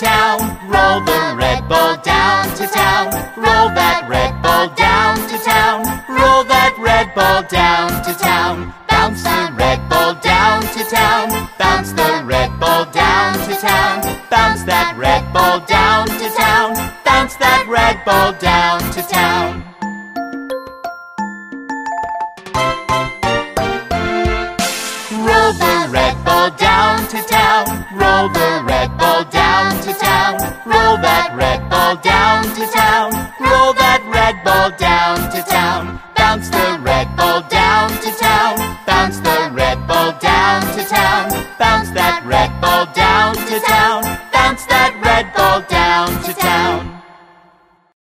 town, roll the red ball down to town, roll that red ball down to town, roll that red ball down to town, bounce the red ball down to town, bounce the red ball down to town, bounce that red ball down to town, bounce that red ball down to town. Roll the red ball down to town, roll ball down to town. Roll that red ball down to town. Bounce the red ball down to town. Bounce the red ball down to town. Bounce that red ball down to town.